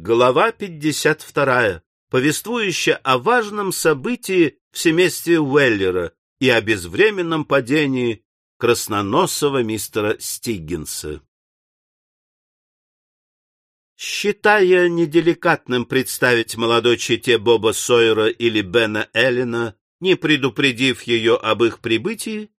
Глава 52, повествующая о важном событии в семействе Уэллера и о безвременном падении красноносого мистера Стиггинса. Считая неделикатным представить молодой чете Боба Сойера или Бена Эллина, не предупредив ее об их прибытии,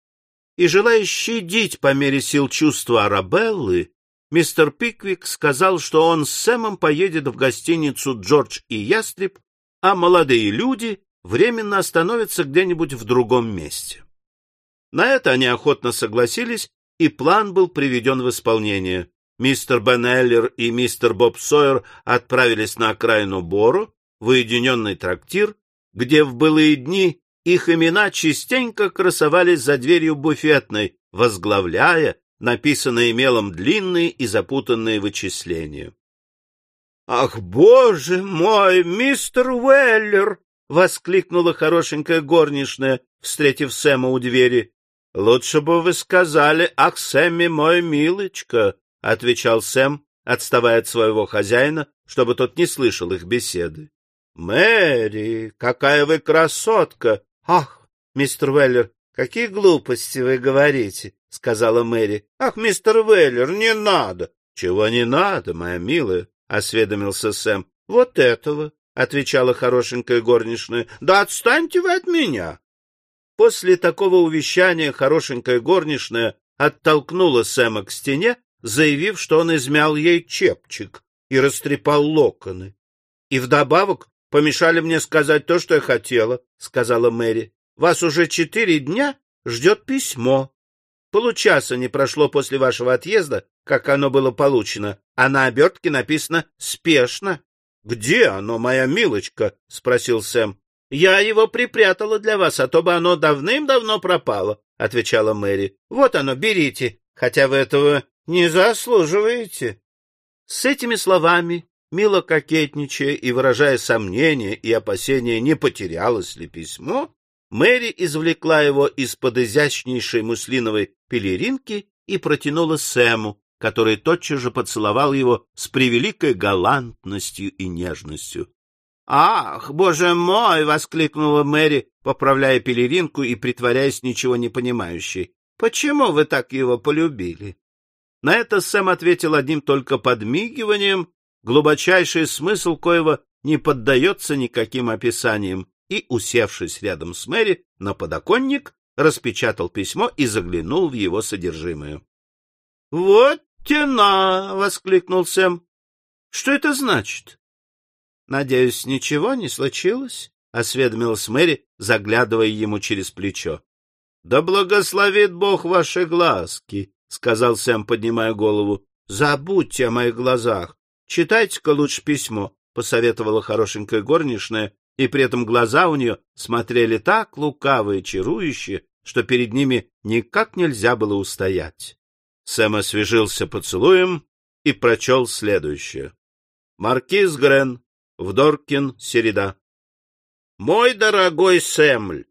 и желая щадить по мере сил чувства Арабеллы, мистер Пиквик сказал, что он с Сэмом поедет в гостиницу «Джордж и Ястреб», а молодые люди временно остановятся где-нибудь в другом месте. На это они охотно согласились, и план был приведен в исполнение. Мистер Бен Эллер и мистер Боб Сойер отправились на окраину Бору, в уединенный трактир, где в былые дни их имена частенько красовались за дверью буфетной, возглавляя написанные мелом длинные и запутанные вычисления. — Ах, боже мой, мистер Уэллер! — воскликнула хорошенькая горничная, встретив Сэма у двери. — Лучше бы вы сказали, ах, Сэмми, мой милочка, — отвечал Сэм, отставая от своего хозяина, чтобы тот не слышал их беседы. — Мэри, какая вы красотка! — Ах, мистер Уэллер, какие глупости вы говорите! — сказала Мэри. — Ах, мистер Уэллер, не надо! — Чего не надо, моя милая? — осведомился Сэм. — Вот этого, — отвечала хорошенькая горничная. — Да отстаньте вы от меня! После такого увещания хорошенькая горничная оттолкнула Сэма к стене, заявив, что он измял ей чепчик и растрепал локоны. — И вдобавок помешали мне сказать то, что я хотела, — сказала Мэри. — Вас уже четыре дня ждет письмо. Получаса не прошло после вашего отъезда, как оно было получено, а на обертке написано «спешно». — Где оно, моя милочка? — спросил Сэм. — Я его припрятала для вас, а то бы оно давным-давно пропало, — отвечала Мэри. — Вот оно, берите, хотя вы этого не заслуживаете. С этими словами, мило кокетничая и выражая сомнения и опасения, не потерялось ли письмо, Мэри извлекла его из-под изящнейшей муслиновой пелеринки и протянула Сэму, который тотчас же поцеловал его с превеликой галантностью и нежностью. — Ах, боже мой! — воскликнула Мэри, поправляя пелеринку и притворяясь ничего не понимающей. — Почему вы так его полюбили? На это Сэм ответил одним только подмигиванием, глубочайший смысл коего не поддается никаким описаниям, и, усевшись рядом с Мэри на подоконник, распечатал письмо и заглянул в его содержимое. — Вот тена! — воскликнул Сэм. — Что это значит? — Надеюсь, ничего не случилось? — осведомилась Мэри, заглядывая ему через плечо. — Да благословит Бог ваши глазки! — сказал Сэм, поднимая голову. — Забудьте о моих глазах. Читайте-ка лучше письмо, — посоветовала хорошенькая горничная, и при этом глаза у нее смотрели так лукаво и чарующе, что перед ними никак нельзя было устоять. Сэм освежился поцелуем и прочел следующее. Маркиз Грен, Вдоркин, Середа. Мой дорогой Сэмль,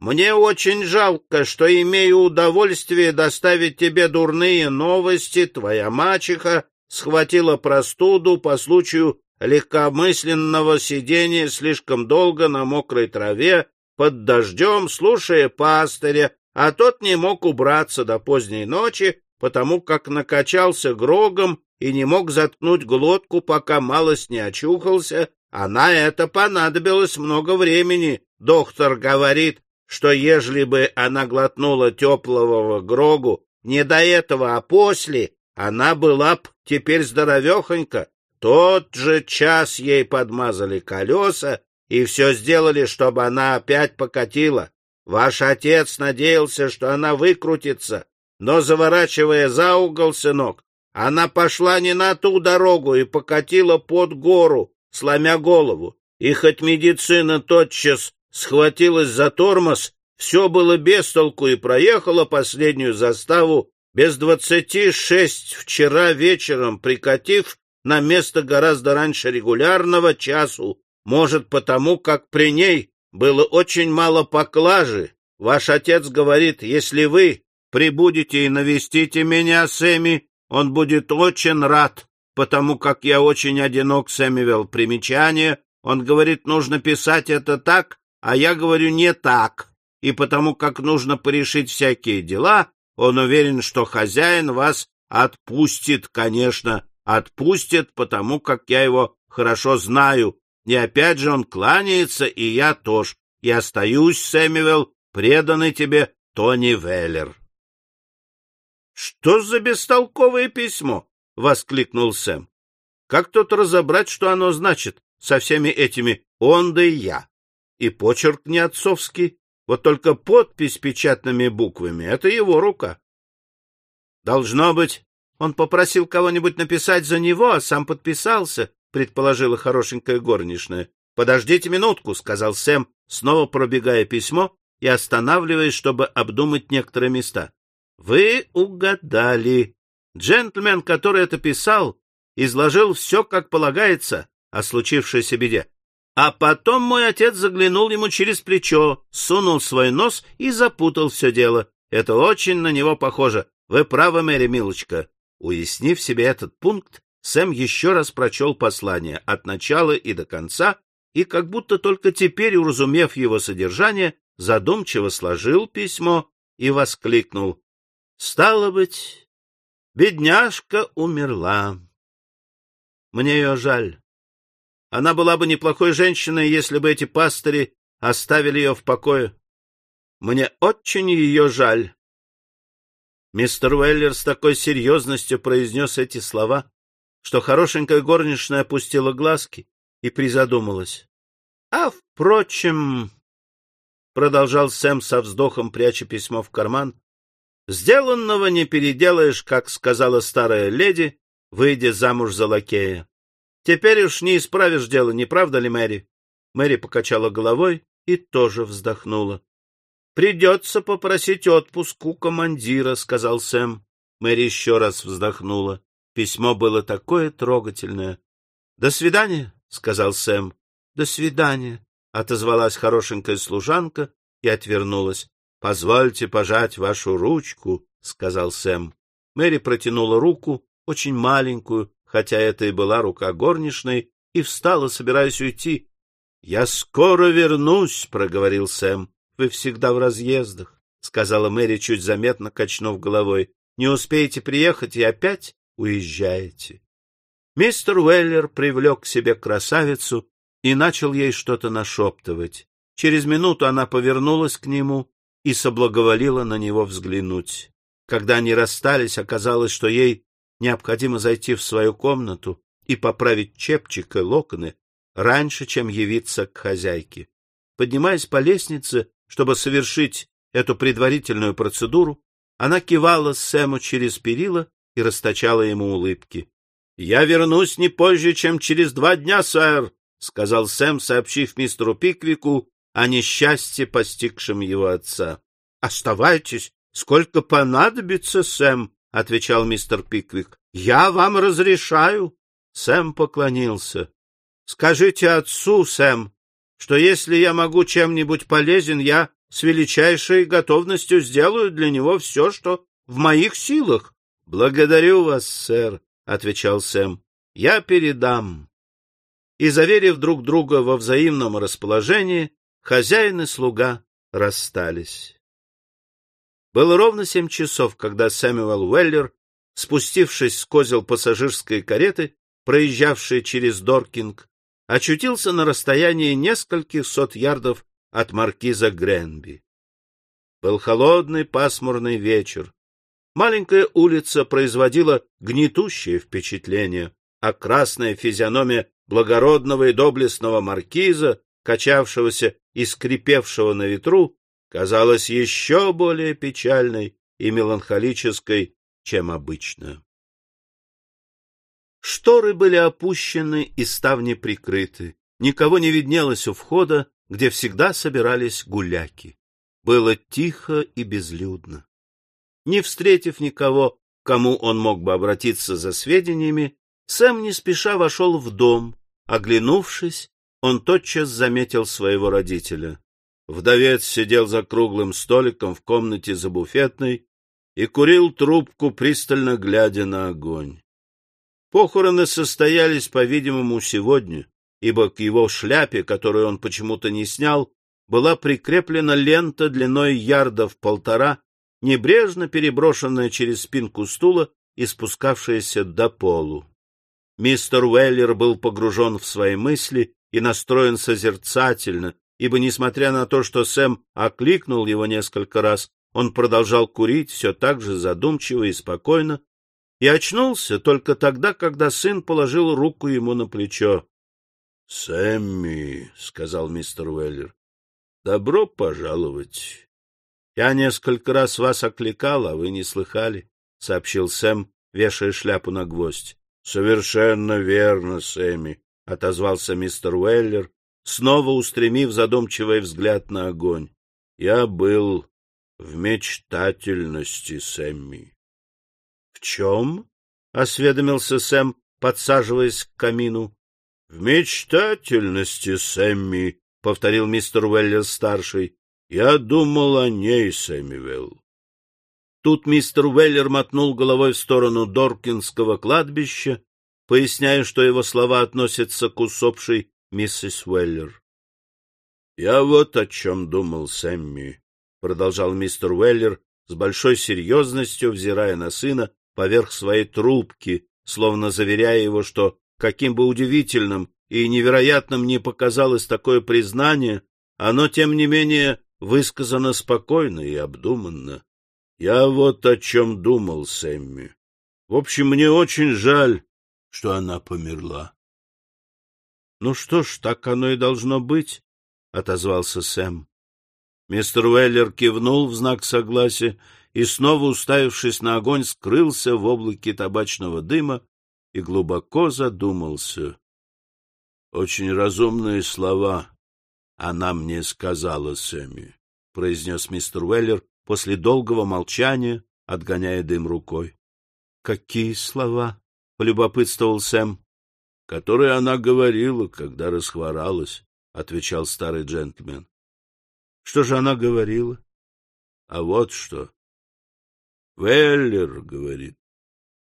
мне очень жалко, что имею удовольствие доставить тебе дурные новости. Твоя мачеха схватила простуду по случаю легкомысленного сидения слишком долго на мокрой траве под дождем, слушая пастыря, а тот не мог убраться до поздней ночи, потому как накачался грогом и не мог заткнуть глотку, пока малость не очухался, а на это понадобилось много времени. Доктор говорит, что ежели бы она глотнула теплого грогу не до этого, а после, она была б теперь здоровехонька, тот же час ей подмазали колеса и все сделали, чтобы она опять покатила. Ваш отец надеялся, что она выкрутится, но, заворачивая за угол, сынок, она пошла не на ту дорогу и покатила под гору, сломя голову. И хоть медицина тотчас схватилась за тормоз, все было без толку и проехала последнюю заставу без двадцати шесть вчера вечером, прикатив на место гораздо раньше регулярного часу, может, потому как при ней было очень мало поклажи. Ваш отец говорит, если вы прибудете и навестите меня, Сэмми, он будет очень рад. потому как я очень одинок, Сэмюэл. Примечание. Он говорит, нужно писать это так, а я говорю не так. И потому как нужно порешить всякие дела, он уверен, что хозяин вас отпустит, конечно, отпустит, потому как я его хорошо знаю. И опять же он кланяется, и я тоже. И остаюсь, Сэмюэл, преданный тебе Тони Веллер. — Что за бестолковое письмо? — воскликнул Сэм. — Как тут разобрать, что оно значит со всеми этими «он да и я»? И почерк не отцовский, вот только подпись печатными буквами — это его рука. Должно быть, он попросил кого-нибудь написать за него, а сам подписался, — предположила хорошенькая горничная. — Подождите минутку, — сказал Сэм, снова пробегая письмо и останавливаясь, чтобы обдумать некоторые места. — Вы угадали. Джентльмен, который это писал, изложил все, как полагается, о случившейся беде. А потом мой отец заглянул ему через плечо, сунул свой нос и запутал все дело. Это очень на него похоже. Вы правы, Мэри, милочка. Уяснив себе этот пункт, Сэм еще раз прочел послание от начала и до конца, и как будто только теперь, уразумев его содержание, задумчиво сложил письмо и воскликнул. — Стало быть, бедняжка умерла. Мне ее жаль. Она была бы неплохой женщиной, если бы эти пастыри оставили ее в покое. Мне очень ее жаль. Мистер Уэллер с такой серьезностью произнес эти слова, что хорошенькая горничная опустила глазки и призадумалась. — А, впрочем, — продолжал Сэм со вздохом, пряча письмо в карман, — сделанного не переделаешь, как сказала старая леди, выйдя замуж за лакея. Теперь уж не исправишь дело, не правда ли, Мэри? Мэри покачала головой и тоже вздохнула. — Придется попросить отпуск у командира, — сказал Сэм. Мэри еще раз вздохнула. Письмо было такое трогательное. — До свидания, — сказал Сэм. — До свидания, — отозвалась хорошенькая служанка и отвернулась. — Позвольте пожать вашу ручку, — сказал Сэм. Мэри протянула руку, очень маленькую, хотя это и была рука горничной, и встала, собираясь уйти. — Я скоро вернусь, — проговорил Сэм. Вы всегда в разъездах, — сказала Мэри, чуть заметно качнув головой. — Не успеете приехать и опять уезжаете. Мистер Уэллер привлек к себе красавицу и начал ей что-то нашептывать. Через минуту она повернулась к нему и соблаговолила на него взглянуть. Когда они расстались, оказалось, что ей необходимо зайти в свою комнату и поправить чепчик и локоны раньше, чем явиться к хозяйке. Поднимаясь по лестнице, чтобы совершить эту предварительную процедуру, она кивала Сэму через перила и расточала ему улыбки. — Я вернусь не позже, чем через два дня, сэр, — сказал Сэм, сообщив мистеру Пиквику о несчастье, постигшем его отца. — Оставайтесь, сколько понадобится, Сэм, — отвечал мистер Пиквик. — Я вам разрешаю. Сэм поклонился. — Скажите отцу, Сэм, что если я могу чем-нибудь полезен, я с величайшей готовностью сделаю для него все, что в моих силах. — Благодарю вас, сэр, — отвечал Сэм. — Я передам. И, заверив друг друга во взаимном расположении, хозяин и слуга расстались. Было ровно семь часов, когда Сэмюэл Уэллер, спустившись с козел пассажирской кареты, проезжавшей через Доркинг, очутился на расстоянии нескольких сот ярдов от маркиза Гренби. Был холодный пасмурный вечер. Маленькая улица производила гнетущее впечатление, а красная физиономия благородного и доблестного маркиза, качавшегося и скрипевшего на ветру, казалась еще более печальной и меланхолической, чем обычно. Шторы были опущены и ставни прикрыты. Никого не виднелось у входа, где всегда собирались гуляки. Было тихо и безлюдно. Не встретив никого, кому он мог бы обратиться за сведениями, Сэм не спеша вошел в дом. Оглянувшись, он тотчас заметил своего родителя. Вдовец сидел за круглым столиком в комнате за буфетной и курил трубку, пристально глядя на огонь. Похороны состоялись, по-видимому, сегодня, ибо к его шляпе, которую он почему-то не снял, была прикреплена лента длиной ярдов полтора, небрежно переброшенная через спинку стула и спускавшаяся до полу. Мистер Уэллер был погружен в свои мысли и настроен созерцательно, ибо, несмотря на то, что Сэм окликнул его несколько раз, он продолжал курить все так же задумчиво и спокойно, и очнулся только тогда, когда сын положил руку ему на плечо. — Сэмми, — сказал мистер Уэллер, — добро пожаловать. — Я несколько раз вас окликал, а вы не слыхали, — сообщил Сэм, вешая шляпу на гвоздь. — Совершенно верно, Сэмми, — отозвался мистер Уэллер, снова устремив задумчивый взгляд на огонь. — Я был в мечтательности, Сэмми. — В чем? — осведомился Сэм, подсаживаясь к камину. — В мечтательности, Сэмми, — повторил мистер Уэллер-старший. — Я думал о ней, Сэммивелл. Тут мистер Уэллер мотнул головой в сторону Доркинского кладбища, поясняя, что его слова относятся к усопшей миссис Уэллер. — Я вот о чем думал, Сэмми, — продолжал мистер Уэллер с большой серьезностью, взирая на сына поверх своей трубки, словно заверяя его, что, каким бы удивительным и невероятным ни показалось такое признание, оно, тем не менее, высказано спокойно и обдуманно. Я вот о чем думал, Сэмми. В общем, мне очень жаль, что она померла. — Ну что ж, так оно и должно быть, — отозвался Сэм. Мистер Уэллер кивнул в знак согласия и, снова уставившись на огонь, скрылся в облаке табачного дыма и глубоко задумался. — Очень разумные слова она мне сказала, Сэмми, — произнес мистер Уэллер после долгого молчания, отгоняя дым рукой. — Какие слова? — полюбопытствовал Сэм. — Которые она говорила, когда расхворалась, — отвечал старый джентльмен. Что же она говорила? А вот что. Веллер говорит,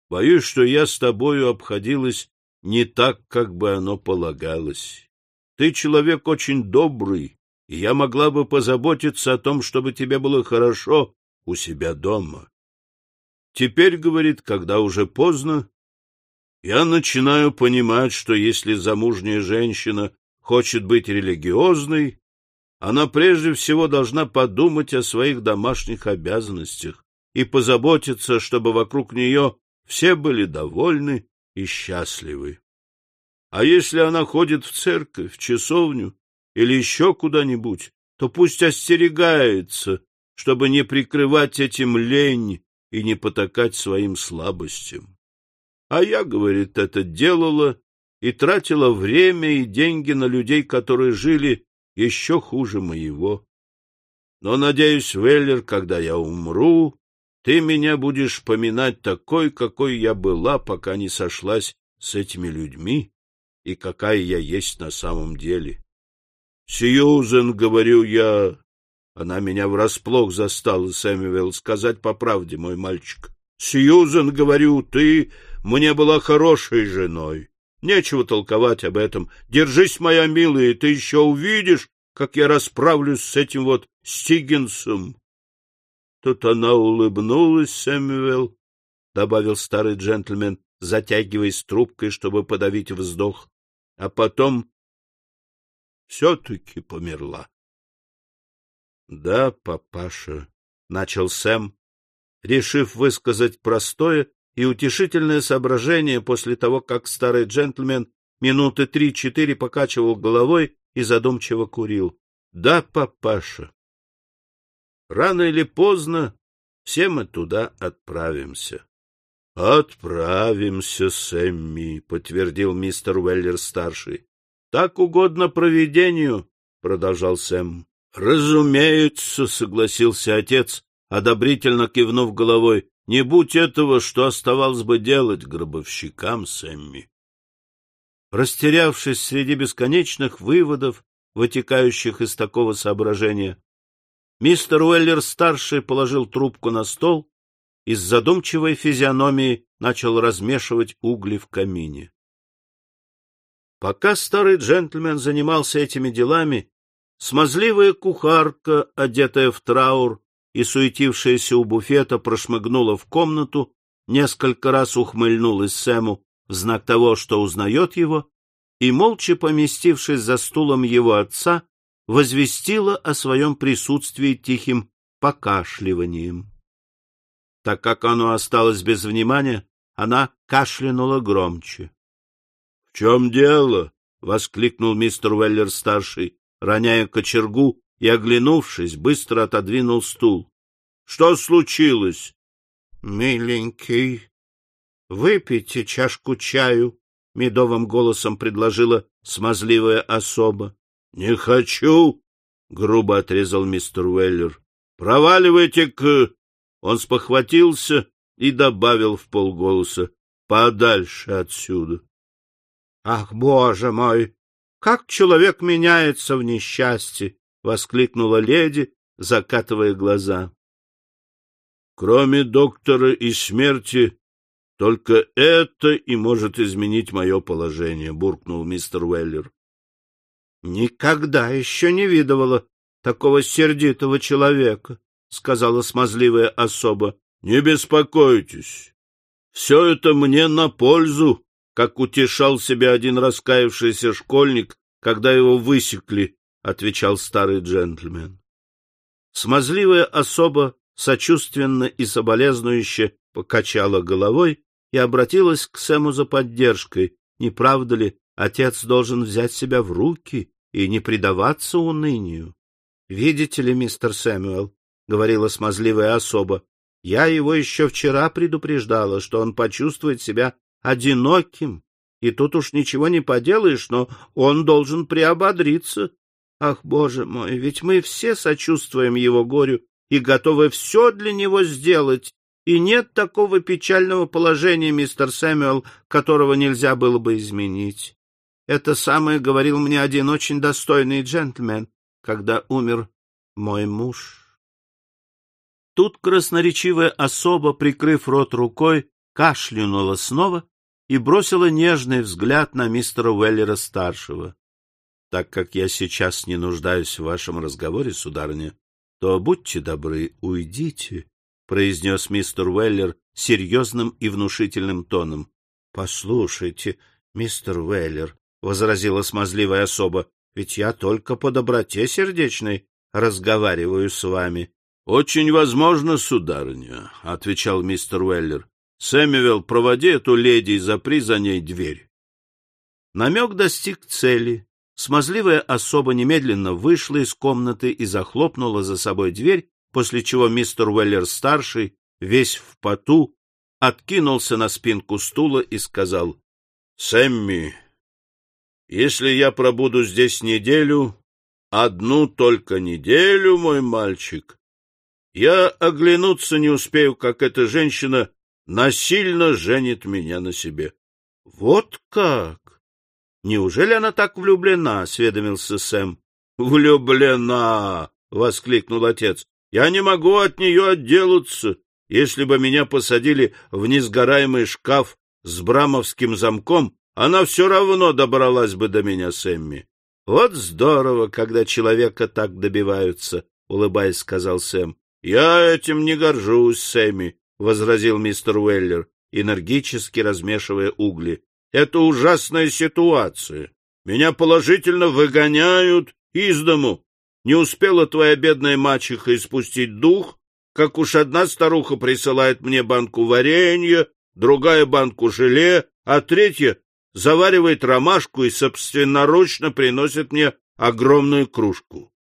боюсь, что я с тобою обходилась не так, как бы оно полагалось. Ты человек очень добрый, и я могла бы позаботиться о том, чтобы тебе было хорошо у себя дома. Теперь, говорит, когда уже поздно, я начинаю понимать, что если замужняя женщина хочет быть религиозной, она прежде всего должна подумать о своих домашних обязанностях и позаботиться, чтобы вокруг нее все были довольны и счастливы. А если она ходит в церковь, в часовню или еще куда-нибудь, то пусть остерегается, чтобы не прикрывать этим лень и не потакать своим слабостям. А я, говорит, это делала и тратила время и деньги на людей, которые жили еще хуже моего. Но, надеюсь, Веллер, когда я умру, ты меня будешь поминать такой, какой я была, пока не сошлась с этими людьми и какая я есть на самом деле. Сьюзен, говорю я, она меня врасплох застала, Сэмюэл, сказать по правде, мой мальчик. Сьюзен, говорю, ты мне была хорошей женой. Нечего толковать об этом. Держись, моя милая, ты еще увидишь, как я расправлюсь с этим вот Стиггинсом. Тут она улыбнулась, Сэмюэл, — добавил старый джентльмен, затягиваясь трубкой, чтобы подавить вздох, а потом все-таки померла. — Да, папаша, — начал Сэм, решив высказать простое и утешительное соображение после того, как старый джентльмен минуты три-четыре покачивал головой и задумчиво курил. — Да, папаша. Рано или поздно все мы туда отправимся. — Отправимся, Сэмми, — подтвердил мистер Уэллер-старший. — Так угодно провидению, — продолжал Сэм. — Разумеется, — согласился отец, одобрительно кивнув головой. — Не будь этого, что оставалось бы делать гробовщикам, Сэмми. Растерявшись среди бесконечных выводов, вытекающих из такого соображения, мистер Уэллер-старший положил трубку на стол и с задумчивой физиономией начал размешивать угли в камине. Пока старый джентльмен занимался этими делами, смазливая кухарка, одетая в траур и суетившаяся у буфета, прошмыгнула в комнату, несколько раз ухмыльнулась Сэму в знак того, что узнает его, и, молча поместившись за стулом его отца, возвестила о своем присутствии тихим покашливанием. Так как оно осталось без внимания, она кашлянула громче. — В чем дело? — воскликнул мистер Уэллер-старший, роняя кочергу и, оглянувшись, быстро отодвинул стул. — Что случилось? — Миленький, выпейте чашку чаю, — медовым голосом предложила смазливая особа. — Не хочу, — грубо отрезал мистер Уэллер. — Проваливайте к... Он спохватился и добавил в полголоса. — Подальше отсюда. — Ах, боже мой! Как человек меняется в несчастье! — воскликнула леди, закатывая глаза. — Кроме доктора и смерти, только это и может изменить мое положение, — буркнул мистер Уэллер. — Никогда еще не видывала такого сердитого человека, — сказала смазливая особа. — Не беспокойтесь. Все это мне на пользу, как утешал себя один раскаявшийся школьник, когда его высекли, — отвечал старый джентльмен. Смазливая особа сочувственно и соболезнующе покачала головой и обратилась к Сэму за поддержкой. Не правда ли, отец должен взять себя в руки и не предаваться унынию? — Видите ли, мистер Сэмюэл, — говорила смазливая особа, — я его еще вчера предупреждала, что он почувствует себя одиноким, и тут уж ничего не поделаешь, но он должен приободриться. Ах, боже мой, ведь мы все сочувствуем его горю и готовы все для него сделать, и нет такого печального положения, мистер Сэмюэл, которого нельзя было бы изменить. Это самое говорил мне один очень достойный джентльмен, когда умер мой муж. Тут красноречивая особа, прикрыв рот рукой, кашлянула снова и бросила нежный взгляд на мистера Уэллера-старшего. — Так как я сейчас не нуждаюсь в вашем разговоре, сударыня, то будьте добры, уйдите, — произнес мистер Уэллер серьезным и внушительным тоном. — Послушайте, мистер Уэллер, — возразила смазливая особа, — ведь я только по доброте сердечной разговариваю с вами. — Очень возможно, сударыня, — отвечал мистер Уэллер. Сэмюэл, проводи эту леди и запри за ней дверь. Намек достиг цели. Смазливая особа немедленно вышла из комнаты и захлопнула за собой дверь, после чего мистер Уэллер-старший, весь в поту, откинулся на спинку стула и сказал, — Сэмми, если я пробуду здесь неделю, одну только неделю, мой мальчик, я оглянуться не успею, как эта женщина насильно женит меня на себе. — Вот как? Неужели она так влюблена? — осведомился Сэм. — Влюблена! — воскликнул отец. — Я не могу от нее отделаться. Если бы меня посадили в несгораемый шкаф с брамовским замком, она все равно добралась бы до меня, Сэмми. — Вот здорово, когда человека так добиваются, — улыбаясь, сказал Сэм. — Я этим не горжусь, Сэмми, возразил мистер Уэллер, энергически размешивая угли. — Это ужасная ситуация. Меня положительно выгоняют из дому. Не успела твоя бедная мачеха испустить дух, как уж одна старуха присылает мне банку варенья, другая банку желе, а третья заваривает ромашку и собственноручно приносит мне огромную кружку.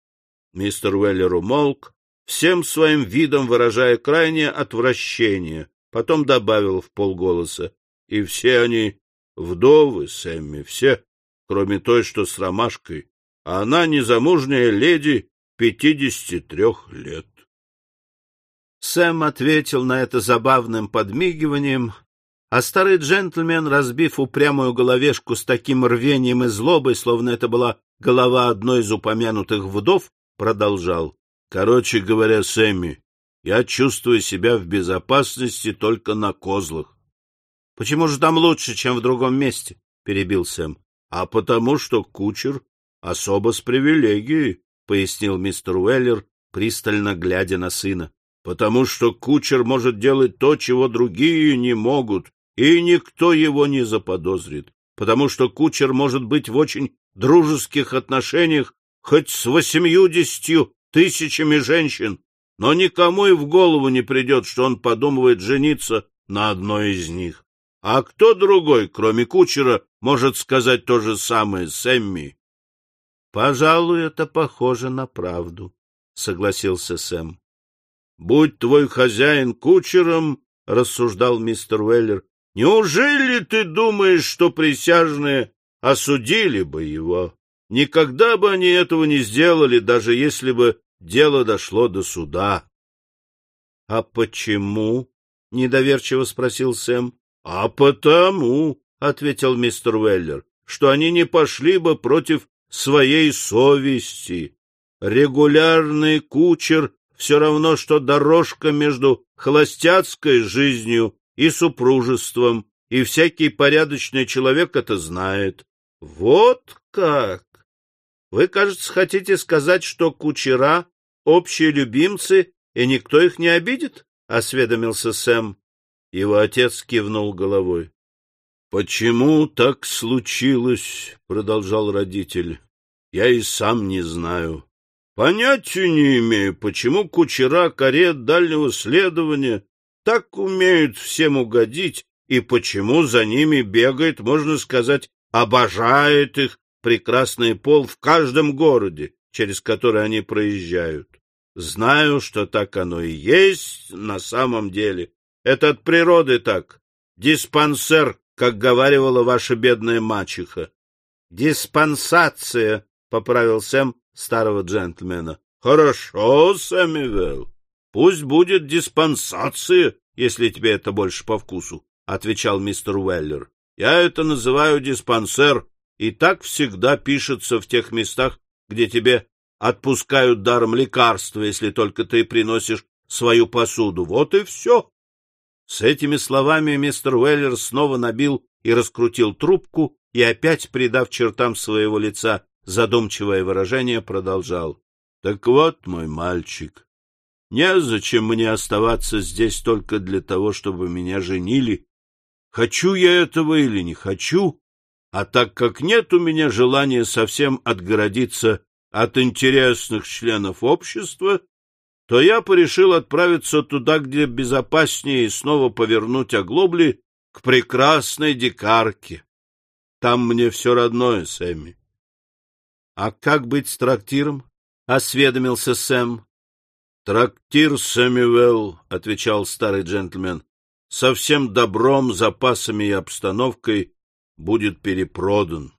Мистер Уэллер умолк, всем своим видом выражая крайнее отвращение, потом добавил в полголоса, и все они вдовы, Сэмми, все, кроме той, что с ромашкой, а она незамужняя леди пятидесяти трех лет. Сэм ответил на это забавным подмигиванием, а старый джентльмен, разбив упрямую головешку с таким рвением и злобой, словно это была голова одной из упомянутых вдов, продолжал. Короче говоря, Сэмми, Я чувствую себя в безопасности только на козлах. — Почему же там лучше, чем в другом месте? — перебил Сэм. — А потому что кучер особо с привилегией, — пояснил мистер Уэллер, пристально глядя на сына. — Потому что кучер может делать то, чего другие не могут, и никто его не заподозрит. Потому что кучер может быть в очень дружеских отношениях хоть с восемью-десятью тысячами женщин, но никому и в голову не придет, что он подумывает жениться на одной из них. А кто другой, кроме кучера, может сказать то же самое Сэмми? — Пожалуй, это похоже на правду, — согласился Сэм. — Будь твой хозяин кучером, — рассуждал мистер Уэллер, — неужели ты думаешь, что присяжные осудили бы его? Никогда бы они этого не сделали, даже если бы дело дошло до суда. — А почему? — недоверчиво спросил Сэм. — А потому, — ответил мистер Уэллер, — что они не пошли бы против своей совести. Регулярный кучер все равно, что дорожка между холостяцкой жизнью и супружеством, и всякий порядочный человек это знает. Вот как! Вы, кажется, хотите сказать, что кучера — общие любимцы, и никто их не обидит? — осведомился Сэм. Его отец кивнул головой. — Почему так случилось? — продолжал родитель. — Я и сам не знаю. Понятия не имею, почему кучера карет дальнего следования так умеют всем угодить, и почему за ними бегает, можно сказать, обожает их прекрасный пол в каждом городе, через который они проезжают. Знаю, что так оно и есть на самом деле, это от природы так. Диспансер, как говаривала ваша бедная мачеха. — Диспансация, — поправил Сэм старого джентльмена. — Хорошо, Сэмюэл. Пусть будет диспансация, если тебе это больше по вкусу, — отвечал мистер Уэллер. — Я это называю диспансер, и так всегда пишется в тех местах, где тебе отпускают даром лекарства, если только ты приносишь свою посуду. Вот и все. С этими словами мистер Уэллер снова набил и раскрутил трубку и опять, придав чертам своего лица задумчивое выражение, продолжал. — Так вот, мой мальчик, незачем мне оставаться здесь только для того, чтобы меня женили. Хочу я этого или не хочу, а так как нет у меня желания совсем отгородиться от интересных членов общества, то я порешил отправиться туда, где безопаснее, и снова повернуть оглобли к прекрасной дикарке. Там мне все родное, Сэмми. — А как быть с трактиром? — осведомился Сэм. — Трактир, Сэмюэл, — отвечал старый джентльмен, — со всем добром, запасами и обстановкой будет перепродан.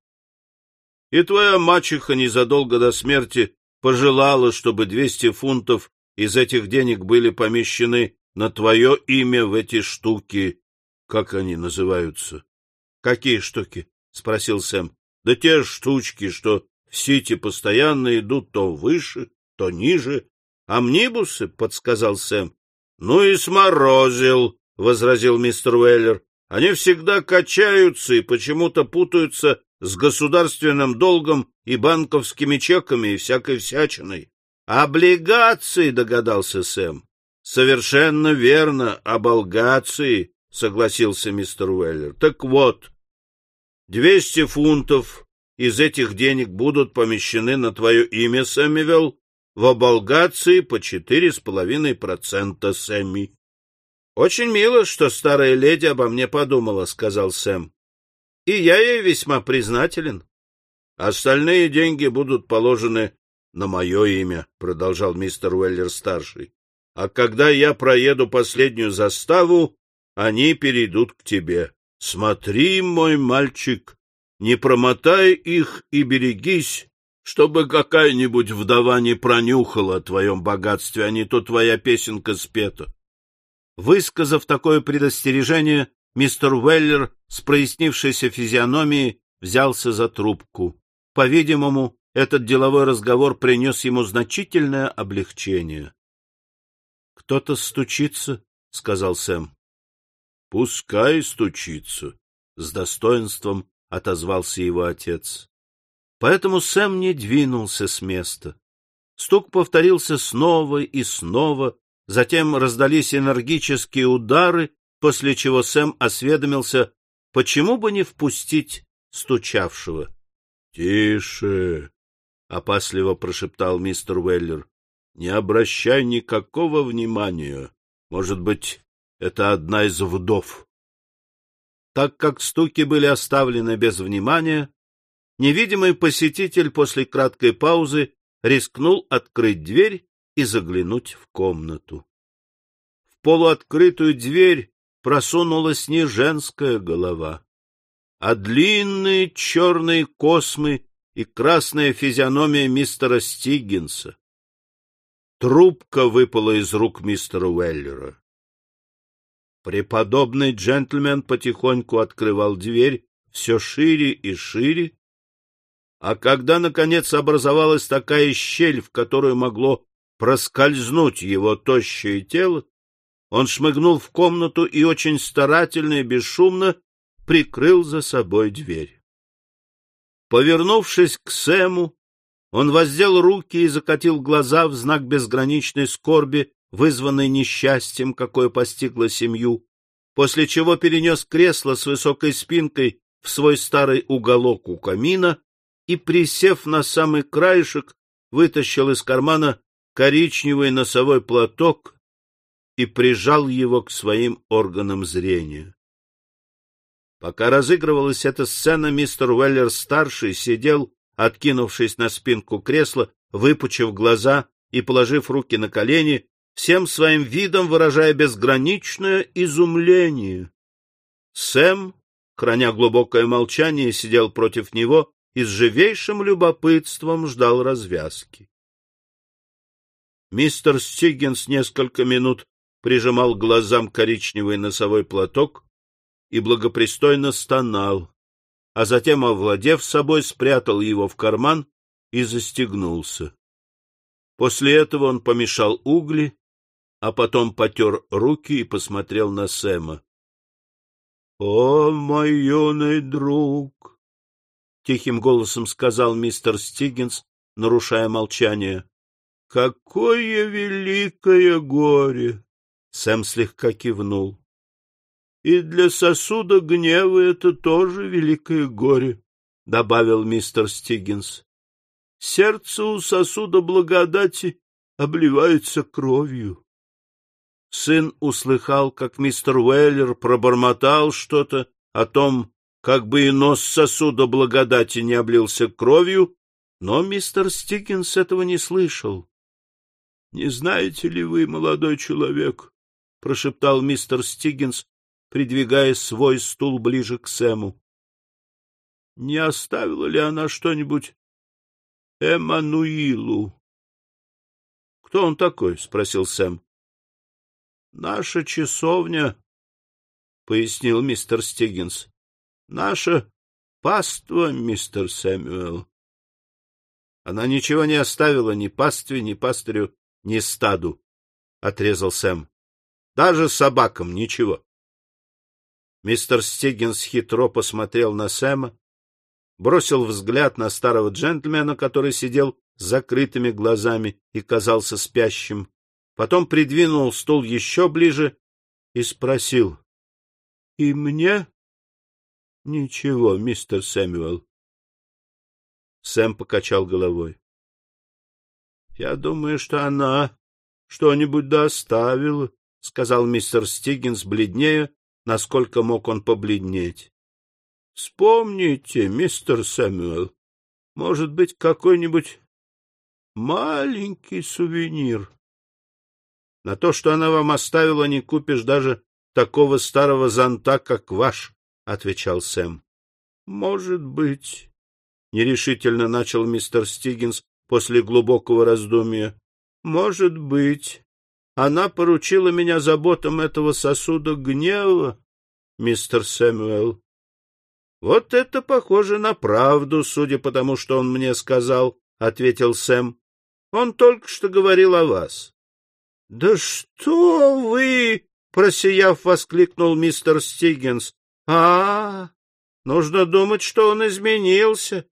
И твоя мачеха незадолго до смерти пожелала, чтобы двести фунтов из этих денег были помещены на твое имя в эти штуки. Как они называются? — Какие штуки? — спросил Сэм. — Да те штучки, что в Сити постоянно идут то выше, то ниже. — Амнибусы? — подсказал Сэм. — Ну и сморозил, — возразил мистер Уэллер. — Они всегда качаются и почему-то путаются с государственным долгом и банковскими чеками и всякой всячиной. Облигации, догадался Сэм. Совершенно верно, облигации, согласился мистер Уэллер. Так вот, двести фунтов из этих денег будут помещены на твое имя, Сэммивелл, в облигации по четыре с половиной процента, Сэмми. — Очень мило, что старая леди обо мне подумала, — сказал Сэм. — И я ей весьма признателен. Остальные деньги будут положены на мое имя, — продолжал мистер Уэллер-старший. — А когда я проеду последнюю заставу, они перейдут к тебе. Смотри, мой мальчик, не промотай их и берегись, чтобы какая-нибудь вдова не пронюхала о твоем богатстве, а не то твоя песенка спета. Высказав такое предостережение, мистер Уэллер с прояснившейся физиономией взялся за трубку. По-видимому, этот деловой разговор принес ему значительное облегчение. Кто-то стучится, — сказал Сэм. — Пускай стучится, — с достоинством отозвался его отец. Поэтому Сэм не двинулся с места. Стук повторился снова и снова, затем раздались энергические удары, после чего Сэм осведомился, почему бы не впустить стучавшего. — Тише! — опасливо прошептал мистер Уэллер. — Не обращай никакого внимания. Может быть, это одна из вдов. Так как стуки были оставлены без внимания, невидимый посетитель после краткой паузы рискнул открыть дверь и заглянуть в комнату. В полуоткрытую дверь просунулась не женская голова, а длинные черные космы и красная физиономия мистера Стиггинса. Трубка выпала из рук мистера Уэллера. Преподобный джентльмен потихоньку открывал дверь все шире и шире, а когда, наконец, образовалась такая щель, в которую могло проскользнуть его тощее тело, он шмыгнул в комнату и очень старательно и бесшумно прикрыл за собой дверь. Повернувшись к Сэму, он воздел руки и закатил глаза в знак безграничной скорби, вызванной несчастьем, какое постигло семью, после чего перенес кресло с высокой спинкой в свой старый уголок у камина и, присев на самый краешек, вытащил из кармана коричневый носовой платок и прижал его к своим органам зрения. Пока разыгрывалась эта сцена, мистер Уэллер-старший сидел, откинувшись на спинку кресла, выпучив глаза и положив руки на колени, всем своим видом выражая безграничное изумление. Сэм, храня глубокое молчание, сидел против него и с живейшим любопытством ждал развязки. Мистер Стиггинс несколько минут прижимал глазам коричневый носовой платок и благопристойно стонал, а затем, овладев собой, спрятал его в карман и застегнулся. После этого он помешал угли, а потом потер руки и посмотрел на Сэма. — О, мой юный друг! — тихим голосом сказал мистер Стиггинс, нарушая молчание. — Какое великое горе! — Сэм слегка кивнул. — И для сосуда гнева это тоже великое горе, — добавил мистер Стиггинс. — Сердце у сосуда благодати обливается кровью. Сын услыхал, как мистер Уэллер пробормотал что-то о том, как бы и нос сосуда благодати не облился кровью, но мистер Стикинс этого не слышал. — Не знаете ли вы, молодой человек, — прошептал мистер Стигинс, придвигая свой стул ближе к Сэму. — Не оставила ли она что-нибудь Эммануилу? — Кто он такой? — спросил Сэм. — Наша часовня, — пояснил мистер Стигинс. Наша паства, мистер Сэмюэл. Она ничего не оставила ни пастве, ни пастырю, ни стаду, — отрезал Сэм. Даже собакам ничего. Мистер Стиггинс хитро посмотрел на Сэма, бросил взгляд на старого джентльмена, который сидел с закрытыми глазами и казался спящим, потом придвинул стул еще ближе и спросил. — И мне — Ничего, мистер Сэмюэл. Сэм покачал головой. — Я думаю, что она что-нибудь доставила, — сказал мистер Стиггинс бледнее, насколько мог он побледнеть. — Вспомните, мистер Сэмюэл, может быть, какой-нибудь маленький сувенир. На то, что она вам оставила, не купишь даже такого старого зонта, как ваш. — отвечал Сэм. — Может быть, — нерешительно начал мистер Стиггинс после глубокого раздумья. — Может быть, она поручила меня заботам этого сосуда гнева, мистер Сэмюэл. — Вот это похоже на правду, судя по тому, что он мне сказал, — ответил Сэм. — Он только что говорил о вас. — Да что вы! — просияв, воскликнул мистер Стиггинс. — А, нужно думать, что он изменился.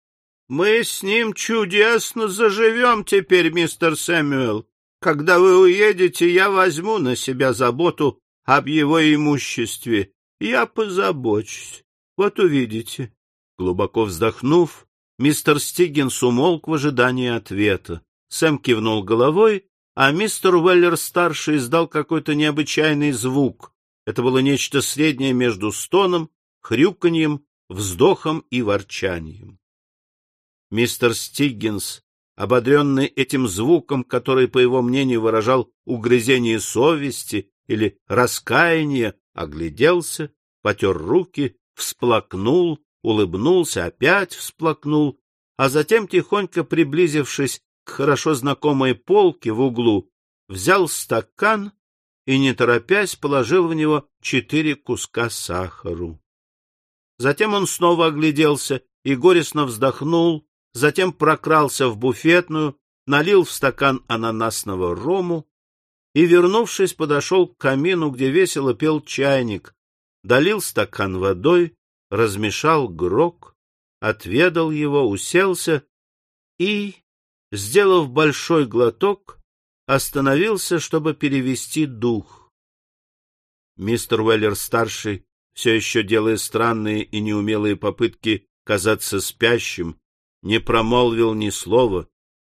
Мы с ним чудесно заживем теперь, мистер Сэмюэл. Когда вы уедете, я возьму на себя заботу об его имуществе. Я позабочусь. Вот увидите. Глубоко вздохнув, мистер Стиггинс умолк в ожидании ответа. Сэм кивнул головой, а мистер Уэллер-старший издал какой-то необычайный звук. Это было нечто среднее между стоном, хрюканьем, вздохом и ворчанием. Мистер Стиггинс, ободренный этим звуком, который, по его мнению, выражал угрызение совести или раскаяние, огляделся, потер руки, всплакнул, улыбнулся, опять всплакнул, а затем, тихонько приблизившись к хорошо знакомой полке в углу, взял стакан и, не торопясь, положил в него четыре куска сахару. Затем он снова огляделся и горестно вздохнул, затем прокрался в буфетную, налил в стакан ананасного рому и, вернувшись, подошел к камину, где весело пел чайник, долил стакан водой, размешал грог, отведал его, уселся и, сделав большой глоток, остановился, чтобы перевести дух. Мистер Уэллер-старший, все еще делая странные и неумелые попытки казаться спящим, не промолвил ни слова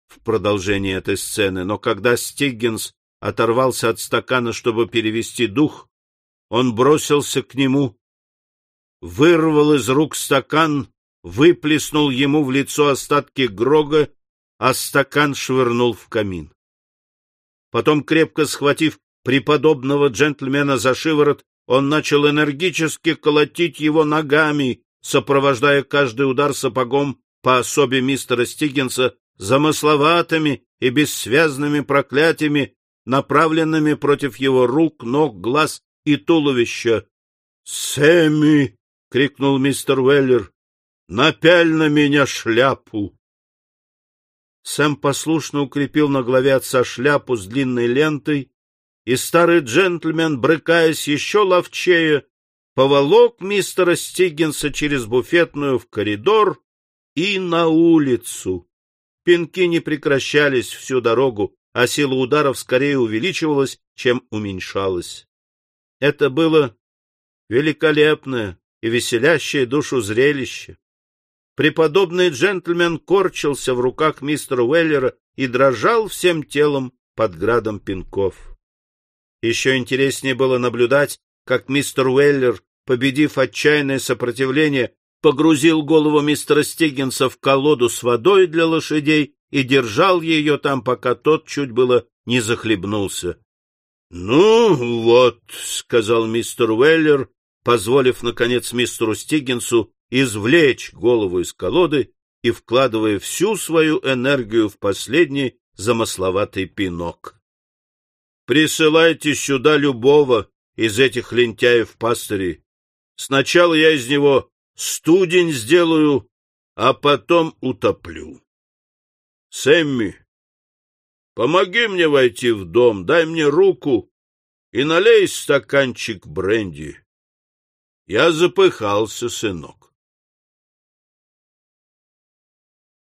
в продолжении этой сцены, но когда Стиггинс оторвался от стакана, чтобы перевести дух, он бросился к нему, вырвал из рук стакан, выплеснул ему в лицо остатки грога, а стакан швырнул в камин. Потом, крепко схватив преподобного джентльмена за шиворот, он начал энергически колотить его ногами, сопровождая каждый удар сапогом по особе мистера Стиггинса замысловатыми и бессвязными проклятиями, направленными против его рук, ног, глаз и туловища. — Сэмми! — крикнул мистер Уэллер. — Напяль на меня шляпу! Сэм послушно укрепил на голове отца шляпу с длинной лентой, и старый джентльмен, брыкаясь еще ловчее, поволок мистера Стиггинса через буфетную в коридор и на улицу. Пинки не прекращались всю дорогу, а сила ударов скорее увеличивалась, чем уменьшалась. Это было великолепное и веселящее душу зрелище. Преподобный джентльмен корчился в руках мистера Уэллера и дрожал всем телом под градом пинков. Еще интереснее было наблюдать, как мистер Уэллер, победив отчаянное сопротивление, погрузил голову мистера Стиггинса в колоду с водой для лошадей и держал ее там, пока тот чуть было не захлебнулся. — Ну вот, — сказал мистер Уэллер, позволив, наконец, мистеру Стиггинсу извлечь голову из колоды и вкладывая всю свою энергию в последний замысловатый пинок. — Присылайте сюда любого из этих лентяев-пастырей. Сначала я из него студень сделаю, а потом утоплю. Сэмми, Помоги мне войти в дом, дай мне руку и налей стаканчик бренди. Я запыхался, сынок.